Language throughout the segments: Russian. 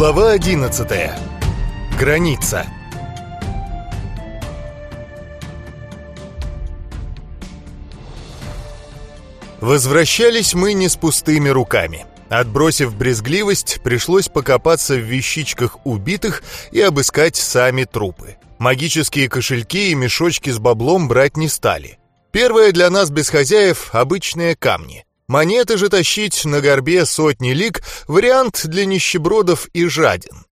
Глава 11. Граница. Возвращались мы не с пустыми руками. Отбросив брезгливость, пришлось покопаться в вещичках убитых и обыскать сами трупы. Магические кошельки и мешочки с баблом брать не стали. Первое для нас без хозяев – обычные камни – Монеты же тащить на горбе сотни лик – вариант для нищебродов и жадин.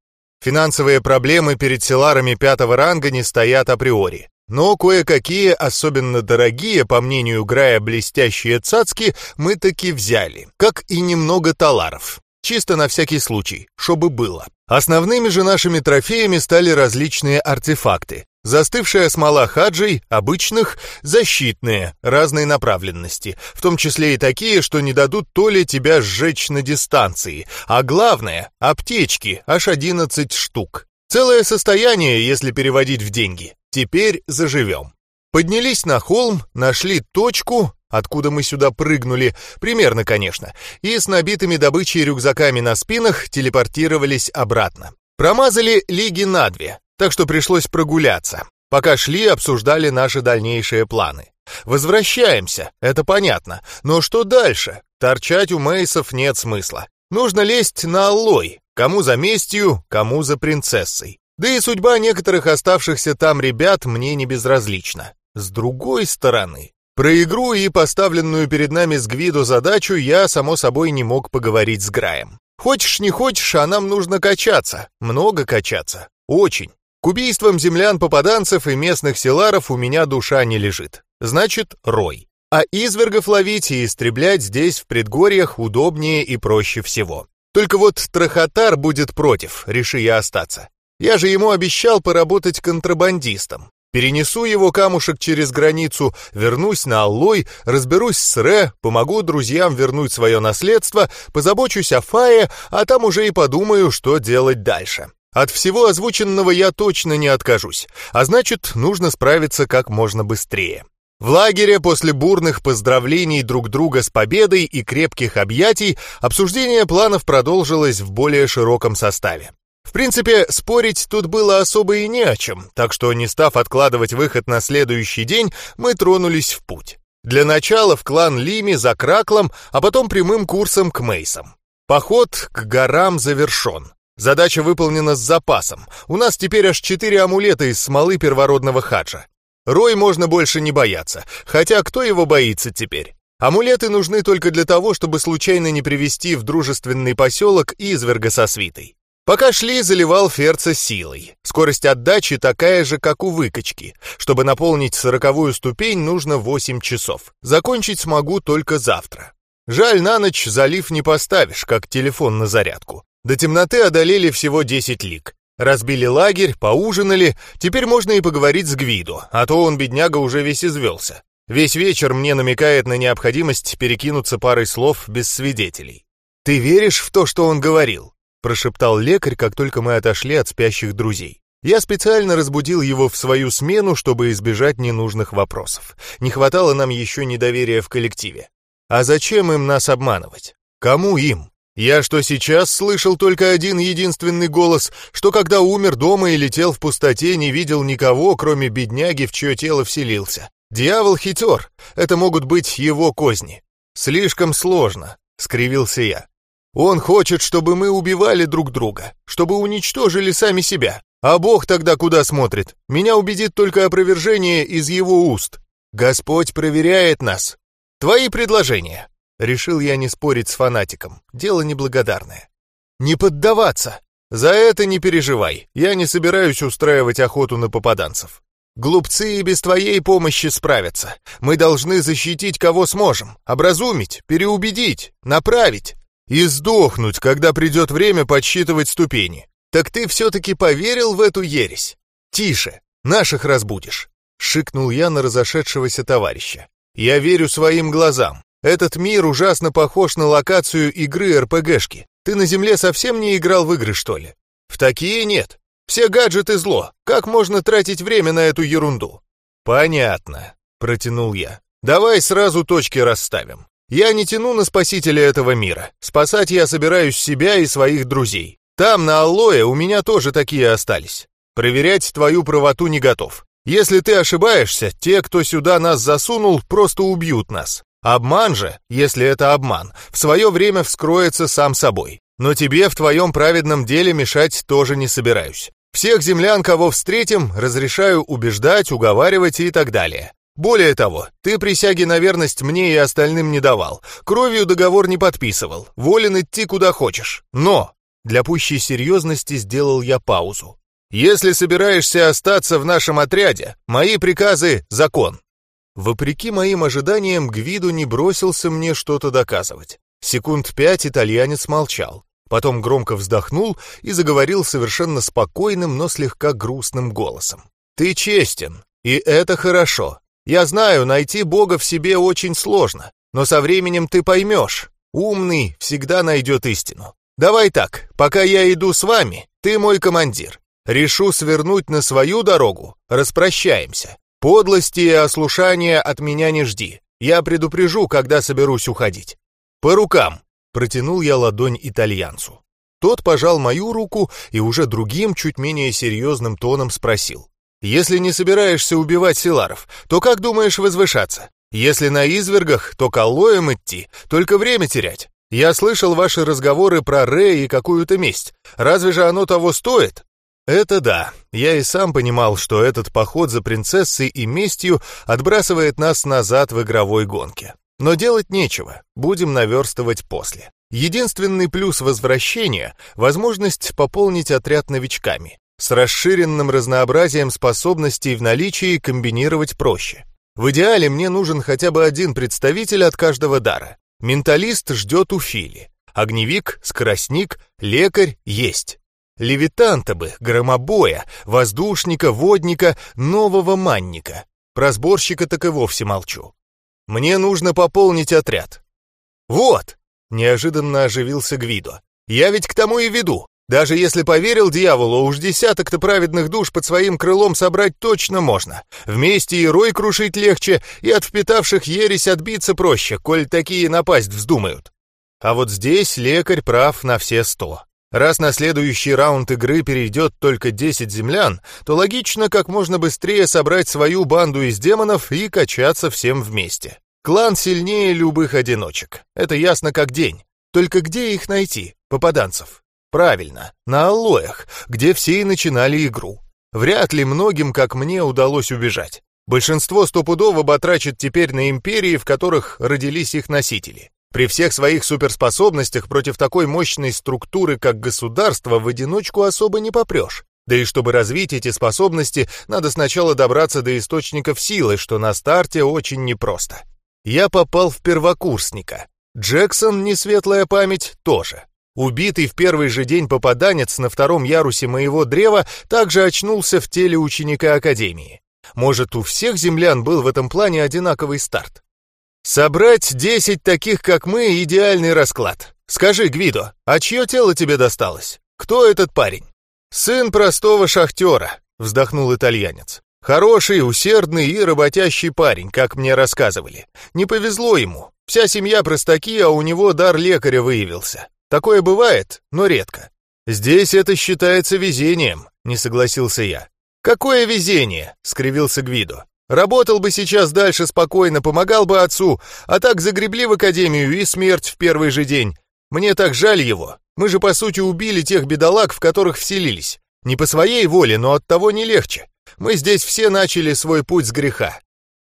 Финансовые проблемы перед селарами пятого ранга не стоят априори. Но кое-какие, особенно дорогие, по мнению Грая, блестящие цацки, мы таки взяли, как и немного таларов. Чисто на всякий случай, чтобы было. Основными же нашими трофеями стали различные артефакты. Застывшая смола хаджей, обычных, защитные, разной направленности, в том числе и такие, что не дадут то ли тебя сжечь на дистанции, а главное — аптечки, аж 11 штук. Целое состояние, если переводить в деньги. Теперь заживем. Поднялись на холм, нашли точку, откуда мы сюда прыгнули, примерно, конечно, и с набитыми добычей рюкзаками на спинах телепортировались обратно. Промазали лиги на две, так что пришлось прогуляться. Пока шли, обсуждали наши дальнейшие планы. Возвращаемся, это понятно, но что дальше? Торчать у Мейсов нет смысла. Нужно лезть на Аллой, кому за местью, кому за принцессой. Да и судьба некоторых оставшихся там ребят мне не безразлична. С другой стороны, про игру и поставленную перед нами с Гвидо задачу я, само собой, не мог поговорить с Граем. Хочешь не хочешь, а нам нужно качаться, много качаться, очень. К убийствам землян-попаданцев и местных селаров у меня душа не лежит. Значит, рой. А извергов ловить и истреблять здесь, в предгорьях, удобнее и проще всего. Только вот Трахотар будет против, реши я остаться. Я же ему обещал поработать контрабандистом. Перенесу его камушек через границу, вернусь на Аллой, разберусь с Ре, помогу друзьям вернуть свое наследство, позабочусь о Фае, а там уже и подумаю, что делать дальше. От всего озвученного я точно не откажусь, а значит, нужно справиться как можно быстрее. В лагере после бурных поздравлений друг друга с победой и крепких объятий обсуждение планов продолжилось в более широком составе. В принципе, спорить тут было особо и не о чем, так что, не став откладывать выход на следующий день, мы тронулись в путь. Для начала в клан Лими за Краклом, а потом прямым курсом к Мейсам. Поход к горам завершен. Задача выполнена с запасом. У нас теперь аж четыре амулета из смолы первородного хаджа. Рой можно больше не бояться, хотя кто его боится теперь? Амулеты нужны только для того, чтобы случайно не привести в дружественный поселок изверга со свитой. Пока шли, заливал ферца силой. Скорость отдачи такая же, как у выкачки. Чтобы наполнить сороковую ступень, нужно 8 часов. Закончить смогу только завтра. Жаль, на ночь залив не поставишь, как телефон на зарядку. До темноты одолели всего 10 лиг. Разбили лагерь, поужинали, теперь можно и поговорить с Гвидо, а то он, бедняга, уже весь извелся. Весь вечер мне намекает на необходимость перекинуться парой слов без свидетелей. «Ты веришь в то, что он говорил?» прошептал лекарь, как только мы отошли от спящих друзей. Я специально разбудил его в свою смену, чтобы избежать ненужных вопросов. Не хватало нам еще недоверия в коллективе. А зачем им нас обманывать? Кому им? Я что сейчас слышал только один единственный голос, что когда умер дома и летел в пустоте, не видел никого, кроме бедняги, в чье тело вселился. Дьявол хитер, это могут быть его козни. Слишком сложно, скривился я. Он хочет, чтобы мы убивали друг друга, чтобы уничтожили сами себя. А Бог тогда куда смотрит? Меня убедит только опровержение из его уст. Господь проверяет нас. Твои предложения. Решил я не спорить с фанатиком. Дело неблагодарное. Не поддаваться. За это не переживай. Я не собираюсь устраивать охоту на попаданцев. Глупцы и без твоей помощи справятся. Мы должны защитить кого сможем, образумить, переубедить, направить и сдохнуть, когда придет время подсчитывать ступени. Так ты все-таки поверил в эту ересь? Тише, наших разбудишь. Шикнул я на разошедшегося товарища. Я верю своим глазам. Этот мир ужасно похож на локацию игры РПГшки. Ты на Земле совсем не играл в игры, что ли? В такие нет. Все гаджеты зло. Как можно тратить время на эту ерунду? Понятно, протянул я. Давай сразу точки расставим. Я не тяну на спасителя этого мира. Спасать я собираюсь себя и своих друзей. Там, на Аллое, у меня тоже такие остались. Проверять твою правоту не готов. Если ты ошибаешься, те, кто сюда нас засунул, просто убьют нас. Обман же, если это обман, в свое время вскроется сам собой. Но тебе в твоем праведном деле мешать тоже не собираюсь. Всех землян, кого встретим, разрешаю убеждать, уговаривать и так далее. Более того, ты присяги на верность мне и остальным не давал, кровью договор не подписывал, волен идти куда хочешь. Но для пущей серьезности сделал я паузу. «Если собираешься остаться в нашем отряде, мои приказы — закон». Вопреки моим ожиданиям, Гвиду не бросился мне что-то доказывать. Секунд пять итальянец молчал. Потом громко вздохнул и заговорил совершенно спокойным, но слегка грустным голосом. «Ты честен, и это хорошо. Я знаю, найти Бога в себе очень сложно, но со временем ты поймешь. Умный всегда найдет истину. Давай так, пока я иду с вами, ты мой командир. Решу свернуть на свою дорогу, распрощаемся. Подлости и ослушания от меня не жди. Я предупрежу, когда соберусь уходить. По рукам, протянул я ладонь итальянцу. Тот пожал мою руку и уже другим, чуть менее серьезным тоном спросил. «Если не собираешься убивать Силаров, то как думаешь возвышаться? Если на извергах, то коллоем идти, только время терять. Я слышал ваши разговоры про Рэй и какую-то месть. Разве же оно того стоит? Это да. Я и сам понимал, что этот поход за принцессой и местью отбрасывает нас назад в игровой гонке. Но делать нечего, будем наверстывать после. Единственный плюс возвращения — возможность пополнить отряд новичками. С расширенным разнообразием способностей в наличии комбинировать проще. В идеале мне нужен хотя бы один представитель от каждого дара. Менталист ждет у Фили. Огневик, скоростник, лекарь есть. Левитанта бы, громобоя, воздушника, водника, нового манника. Про сборщика так и вовсе молчу. Мне нужно пополнить отряд. Вот! Неожиданно оживился Гвидо. Я ведь к тому и веду. Даже если поверил дьяволу, уж десяток-то праведных душ под своим крылом собрать точно можно. Вместе и рой крушить легче, и от впитавших ересь отбиться проще, коль такие напасть вздумают. А вот здесь лекарь прав на все сто. Раз на следующий раунд игры перейдет только 10 землян, то логично как можно быстрее собрать свою банду из демонов и качаться всем вместе. Клан сильнее любых одиночек. Это ясно как день. Только где их найти, попаданцев? Правильно, на аллоях, где все и начинали игру. Вряд ли многим, как мне, удалось убежать. Большинство стопудово батрачит теперь на империи, в которых родились их носители. При всех своих суперспособностях против такой мощной структуры, как государство, в одиночку особо не попрешь. Да и чтобы развить эти способности, надо сначала добраться до источников силы, что на старте очень непросто. Я попал в первокурсника. Джексон, не светлая память, тоже. Убитый в первый же день попаданец на втором ярусе моего древа также очнулся в теле ученика Академии. Может, у всех землян был в этом плане одинаковый старт. Собрать десять таких, как мы, идеальный расклад. Скажи, Гвидо, а чье тело тебе досталось? Кто этот парень? Сын простого шахтера, вздохнул итальянец. Хороший, усердный и работящий парень, как мне рассказывали. Не повезло ему. Вся семья простаки, а у него дар лекаря выявился. Такое бывает, но редко. Здесь это считается везением, не согласился я. Какое везение? скривился Гвидо. Работал бы сейчас дальше спокойно, помогал бы отцу, а так загребли в академию и смерть в первый же день. Мне так жаль его. Мы же по сути убили тех бедолаг, в которых вселились. Не по своей воле, но от того не легче. Мы здесь все начали свой путь с греха.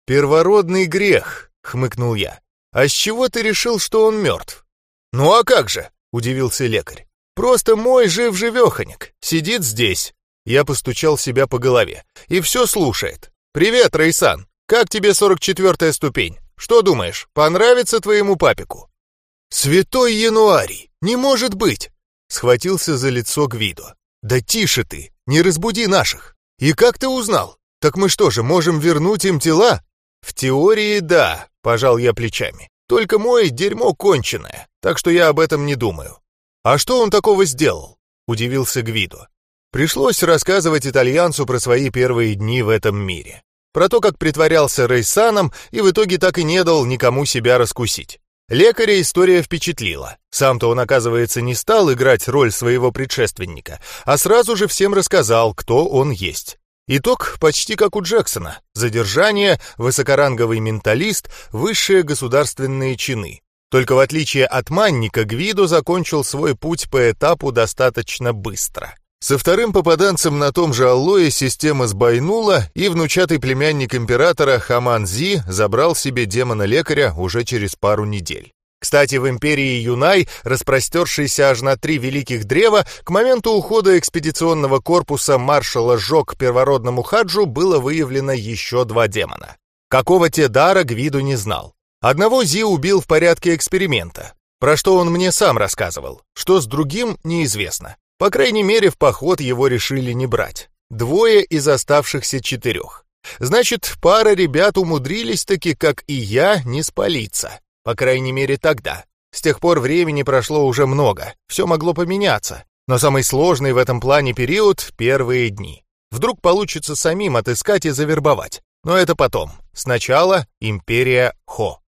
Первородный грех, хмыкнул я. А с чего ты решил, что он мертв? Ну а как же? — удивился лекарь. «Просто мой жив-живеханик. Сидит здесь». Я постучал себя по голове. «И все слушает. Привет, Рейсан. Как тебе 44-я ступень? Что думаешь, понравится твоему папику?» «Святой Януарий! Не может быть!» Схватился за лицо Гвидо. «Да тише ты! Не разбуди наших! И как ты узнал? Так мы что же, можем вернуть им тела?» «В теории, да», — пожал я плечами. «Только мой дерьмо конченое так что я об этом не думаю. А что он такого сделал? Удивился Гвидо. Пришлось рассказывать итальянцу про свои первые дни в этом мире. Про то, как притворялся Рейсаном и в итоге так и не дал никому себя раскусить. Лекаря история впечатлила. Сам-то он, оказывается, не стал играть роль своего предшественника, а сразу же всем рассказал, кто он есть. Итог почти как у Джексона. Задержание, высокоранговый менталист, высшие государственные чины. Только в отличие от Манника, Гвидо закончил свой путь по этапу достаточно быстро. Со вторым попаданцем на том же Аллое система сбойнула, и внучатый племянник императора Хаман Зи забрал себе демона-лекаря уже через пару недель. Кстати, в империи Юнай, распростершейся аж на три великих древа, к моменту ухода экспедиционного корпуса маршала Жо к первородному хаджу было выявлено еще два демона. Какого те дара Гвиду не знал. Одного Зи убил в порядке эксперимента, про что он мне сам рассказывал, что с другим неизвестно. По крайней мере, в поход его решили не брать. Двое из оставшихся четырех. Значит, пара ребят умудрились таки, как и я, не спалиться. По крайней мере, тогда. С тех пор времени прошло уже много, все могло поменяться. Но самый сложный в этом плане период — первые дни. Вдруг получится самим отыскать и завербовать. Но это потом. Сначала империя Хо.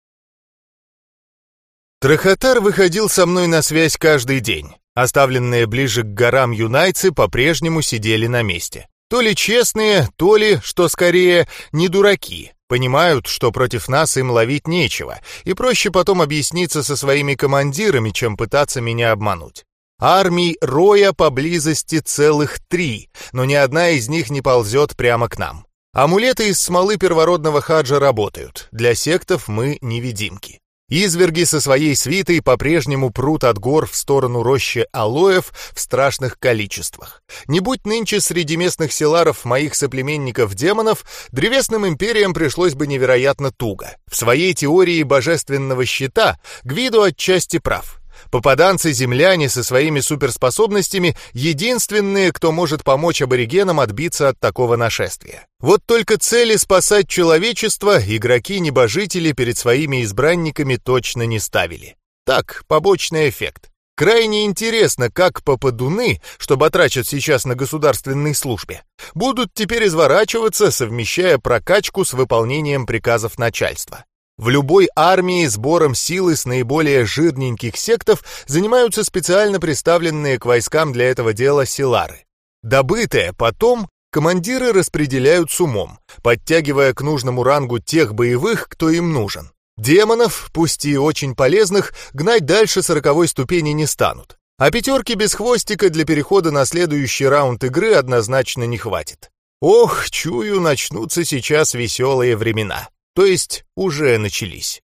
Трахотар выходил со мной на связь каждый день. Оставленные ближе к горам юнайцы по-прежнему сидели на месте. То ли честные, то ли, что скорее, не дураки. Понимают, что против нас им ловить нечего, и проще потом объясниться со своими командирами, чем пытаться меня обмануть. Армий Роя поблизости целых три, но ни одна из них не ползет прямо к нам. Амулеты из смолы первородного хаджа работают, для сектов мы невидимки. Изверги со своей свитой по-прежнему прут от гор в сторону рощи алоев в страшных количествах. Не будь нынче среди местных селаров моих соплеменников-демонов, древесным империям пришлось бы невероятно туго. В своей теории божественного щита Гвиду отчасти прав. Попаданцы-земляне со своими суперспособностями — единственные, кто может помочь аборигенам отбиться от такого нашествия. Вот только цели спасать человечество игроки-небожители перед своими избранниками точно не ставили. Так, побочный эффект. Крайне интересно, как попадуны, что батрачат сейчас на государственной службе, будут теперь изворачиваться, совмещая прокачку с выполнением приказов начальства. В любой армии сбором силы с наиболее жирненьких сектов занимаются специально представленные к войскам для этого дела силары. Добытое потом командиры распределяют с умом, подтягивая к нужному рангу тех боевых, кто им нужен. Демонов, пусть и очень полезных, гнать дальше сороковой ступени не станут. А пятерки без хвостика для перехода на следующий раунд игры однозначно не хватит. Ох, чую, начнутся сейчас веселые времена. То есть уже начались.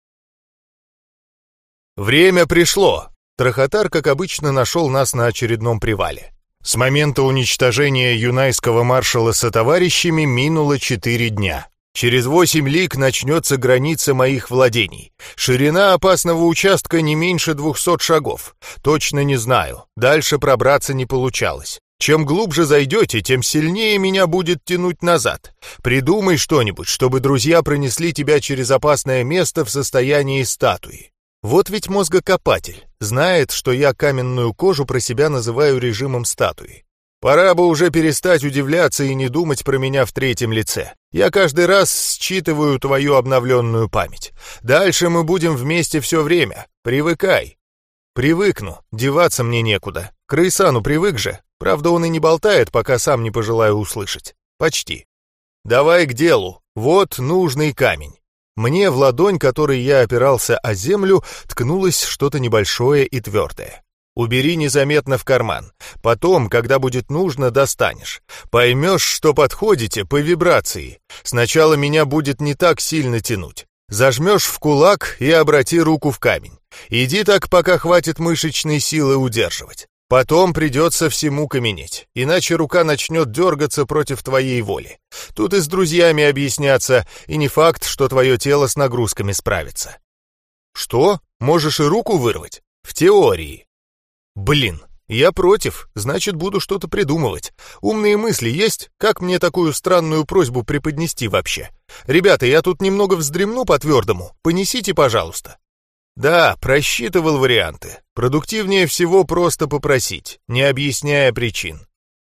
Время пришло. Трахотар, как обычно, нашел нас на очередном привале. С момента уничтожения юнайского маршала со товарищами минуло четыре дня. Через восемь лиг начнется граница моих владений. Ширина опасного участка не меньше двухсот шагов. Точно не знаю. Дальше пробраться не получалось. Чем глубже зайдете, тем сильнее меня будет тянуть назад. Придумай что-нибудь, чтобы друзья пронесли тебя через опасное место в состоянии статуи. Вот ведь мозгокопатель знает, что я каменную кожу про себя называю режимом статуи. Пора бы уже перестать удивляться и не думать про меня в третьем лице. Я каждый раз считываю твою обновленную память. Дальше мы будем вместе все время. Привыкай. Привыкну, деваться мне некуда. К Рейсану привык же, Правда, он и не болтает, пока сам не пожелаю услышать. Почти. Давай к делу. Вот нужный камень. Мне в ладонь, которой я опирался о землю, ткнулось что-то небольшое и твердое. Убери незаметно в карман. Потом, когда будет нужно, достанешь. Поймешь, что подходите по вибрации. Сначала меня будет не так сильно тянуть. Зажмешь в кулак и обрати руку в камень. Иди так, пока хватит мышечной силы удерживать. Потом придется всему каменеть, иначе рука начнет дергаться против твоей воли. Тут и с друзьями объясняться, и не факт, что твое тело с нагрузками справится. Что? Можешь и руку вырвать? В теории. Блин, я против, значит, буду что-то придумывать. Умные мысли есть? Как мне такую странную просьбу преподнести вообще? Ребята, я тут немного вздремну по-твердому, понесите, пожалуйста. Да, просчитывал варианты. Продуктивнее всего просто попросить, не объясняя причин.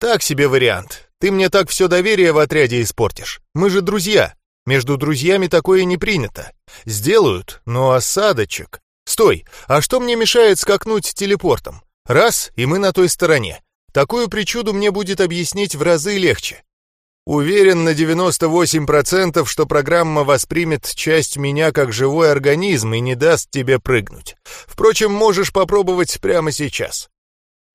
Так себе вариант. Ты мне так все доверие в отряде испортишь. Мы же друзья. Между друзьями такое не принято. Сделают, но осадочек. Стой, а что мне мешает скакнуть телепортом? Раз, и мы на той стороне. Такую причуду мне будет объяснить в разы легче. Уверен на 98%, что программа воспримет часть меня как живой организм и не даст тебе прыгнуть. Впрочем, можешь попробовать прямо сейчас.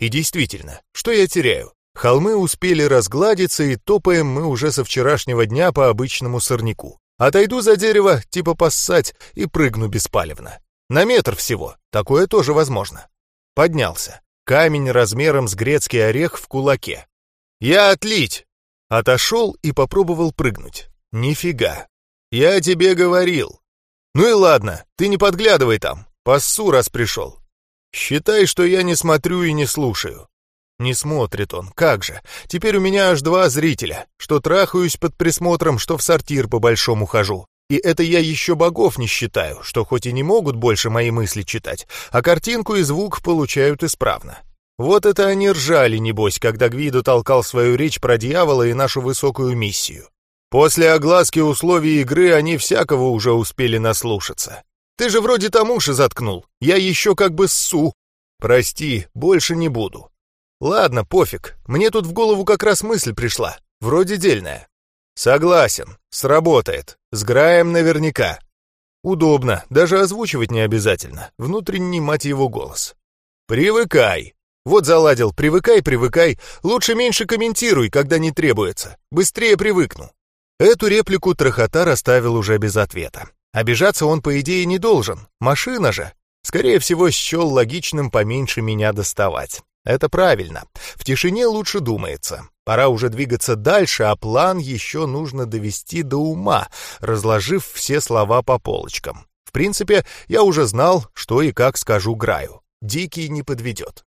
И действительно, что я теряю? Холмы успели разгладиться, и топаем мы уже со вчерашнего дня по обычному сорняку. Отойду за дерево, типа поссать, и прыгну беспалевно. На метр всего, такое тоже возможно. Поднялся. Камень размером с грецкий орех в кулаке. «Я отлить!» Отошел и попробовал прыгнуть. Нифига. Я тебе говорил. Ну и ладно, ты не подглядывай там. Пассу, раз пришел. Считай, что я не смотрю и не слушаю. Не смотрит он, как же. Теперь у меня аж два зрителя, что трахаюсь под присмотром, что в сортир по-большому хожу. И это я еще богов не считаю, что хоть и не могут больше мои мысли читать, а картинку и звук получают исправно. Вот это они ржали, небось, когда Гвидо толкал свою речь про дьявола и нашу высокую миссию. После огласки условий игры они всякого уже успели наслушаться. Ты же вроде там уши заткнул, я еще как бы ссу. Прости, больше не буду. Ладно, пофиг, мне тут в голову как раз мысль пришла, вроде дельная. Согласен, сработает, сграем наверняка. Удобно, даже озвучивать не обязательно, внутренний мать его голос. Привыкай, вот заладил, привыкай, привыкай, лучше меньше комментируй, когда не требуется, быстрее привыкну. Эту реплику Трохота расставил уже без ответа. Обижаться он, по идее, не должен, машина же. Скорее всего, счел логичным поменьше меня доставать. Это правильно. В тишине лучше думается. Пора уже двигаться дальше, а план еще нужно довести до ума, разложив все слова по полочкам. В принципе, я уже знал, что и как скажу Граю. Дикий не подведет.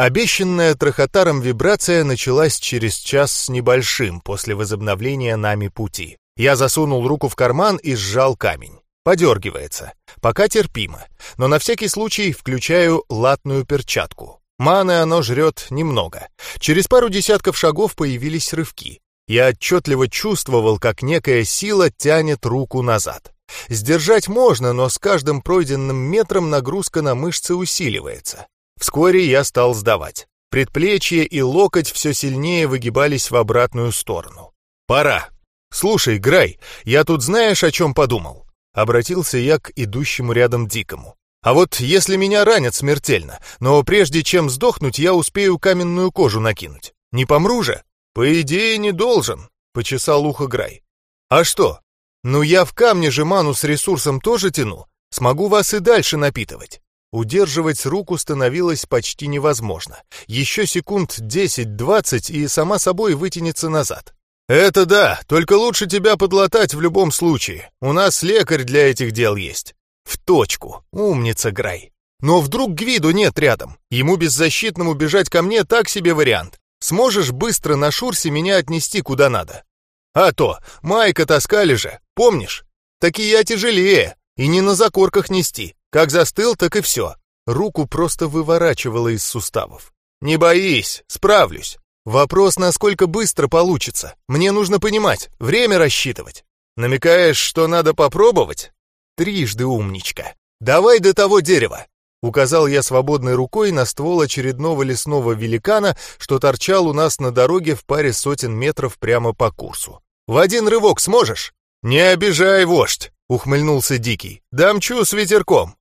Обещанная трохотаром вибрация началась через час с небольшим после возобновления нами пути. Я засунул руку в карман и сжал камень. Подергивается. Пока терпимо. Но на всякий случай включаю латную перчатку. Маны оно жрет немного. Через пару десятков шагов появились рывки. Я отчетливо чувствовал, как некая сила тянет руку назад. Сдержать можно, но с каждым пройденным метром нагрузка на мышцы усиливается. Вскоре я стал сдавать. Предплечье и локоть все сильнее выгибались в обратную сторону. «Пора. Слушай, Грай, я тут знаешь, о чем подумал?» Обратился я к идущему рядом Дикому. «А вот если меня ранят смертельно, но прежде чем сдохнуть, я успею каменную кожу накинуть. Не помру же?» «По идее, не должен», — почесал ухо Грай. «А что? Ну я в камне же ману с ресурсом тоже тяну. Смогу вас и дальше напитывать. Удерживать руку становилось почти невозможно. Еще секунд 10-20 и сама собой вытянется назад. «Это да, только лучше тебя подлатать в любом случае. У нас лекарь для этих дел есть». «В точку. Умница, Грай. Но вдруг Гвиду нет рядом. Ему беззащитному бежать ко мне так себе вариант. Сможешь быстро на Шурсе меня отнести куда надо?» «А то, Майка таскали же, помнишь? Так и я тяжелее, и не на закорках нести. Как застыл, так и все. Руку просто выворачивало из суставов. «Не боись, справлюсь. Вопрос, насколько быстро получится. Мне нужно понимать, время рассчитывать. Намекаешь, что надо попробовать? Трижды умничка. Давай до того дерева. Указал я свободной рукой на ствол очередного лесного великана, что торчал у нас на дороге в паре сотен метров прямо по курсу. «В один рывок сможешь?» «Не обижай, вождь!» — ухмыльнулся Дикий. «Дамчу с ветерком.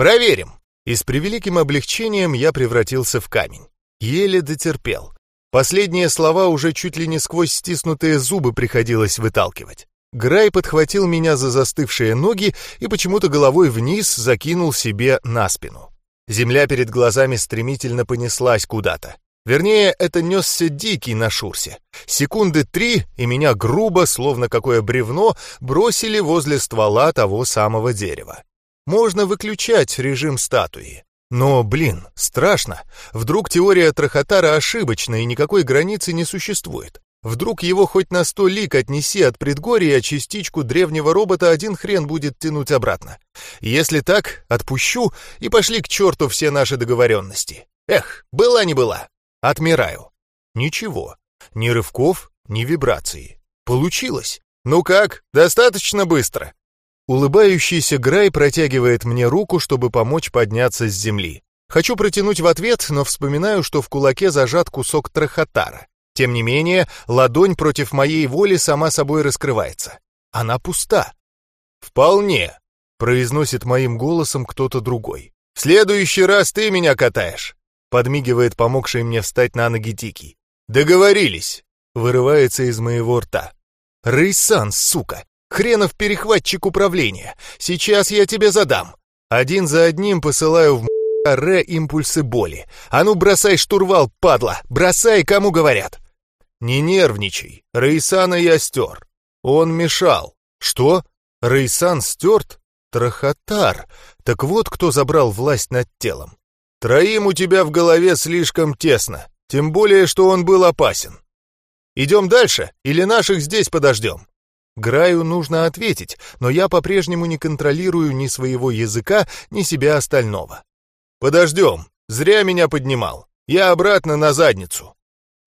Проверим. И с превеликим облегчением я превратился в камень. Еле дотерпел. Последние слова уже чуть ли не сквозь стиснутые зубы приходилось выталкивать. Грай подхватил меня за застывшие ноги и почему-то головой вниз закинул себе на спину. Земля перед глазами стремительно понеслась куда-то. Вернее, это несся дикий на шурсе. Секунды три, и меня грубо, словно какое бревно, бросили возле ствола того самого дерева. Можно выключать режим статуи. Но, блин, страшно. Вдруг теория Трахотара ошибочна и никакой границы не существует. Вдруг его хоть на сто лик отнеси от предгорья, а частичку древнего робота один хрен будет тянуть обратно. Если так, отпущу, и пошли к черту все наши договоренности. Эх, была не была. Отмираю. Ничего. Ни рывков, ни вибрации. Получилось. Ну как, достаточно быстро? Улыбающийся Грай протягивает мне руку, чтобы помочь подняться с земли. Хочу протянуть в ответ, но вспоминаю, что в кулаке зажат кусок трахотара. Тем не менее, ладонь против моей воли сама собой раскрывается. Она пуста. «Вполне», — произносит моим голосом кто-то другой. «В следующий раз ты меня катаешь», — подмигивает помогший мне встать на ноги Тики. «Договорились», — вырывается из моего рта. «Рейсан, сука! Хренов перехватчик управления! Сейчас я тебе задам!» Один за одним посылаю в Ре импульсы боли. «А ну бросай штурвал, падла! Бросай, кому говорят!» «Не нервничай, Рейсана я стер. Он мешал». «Что? Рейсан стерт? Трахотар. Так вот кто забрал власть над телом. Троим у тебя в голове слишком тесно, тем более, что он был опасен. Идем дальше или наших здесь подождем?» Граю нужно ответить, но я по-прежнему не контролирую ни своего языка, ни себя остального. «Подождем. Зря меня поднимал. Я обратно на задницу».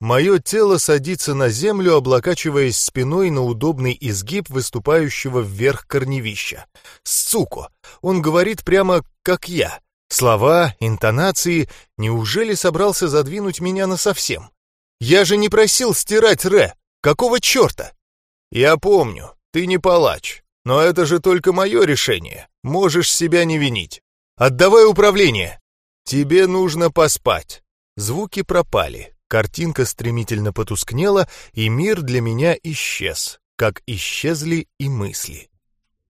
Мое тело садится на землю, облокачиваясь спиной на удобный изгиб выступающего вверх корневища. Суко! Он говорит прямо как я. Слова, интонации. Неужели собрался задвинуть меня насовсем? Я же не просил стирать Ре. Какого черта? Я помню, ты не палач. Но это же только мое решение. Можешь себя не винить. Отдавай управление. Тебе нужно поспать. Звуки пропали. Картинка стремительно потускнела, и мир для меня исчез, как исчезли и мысли.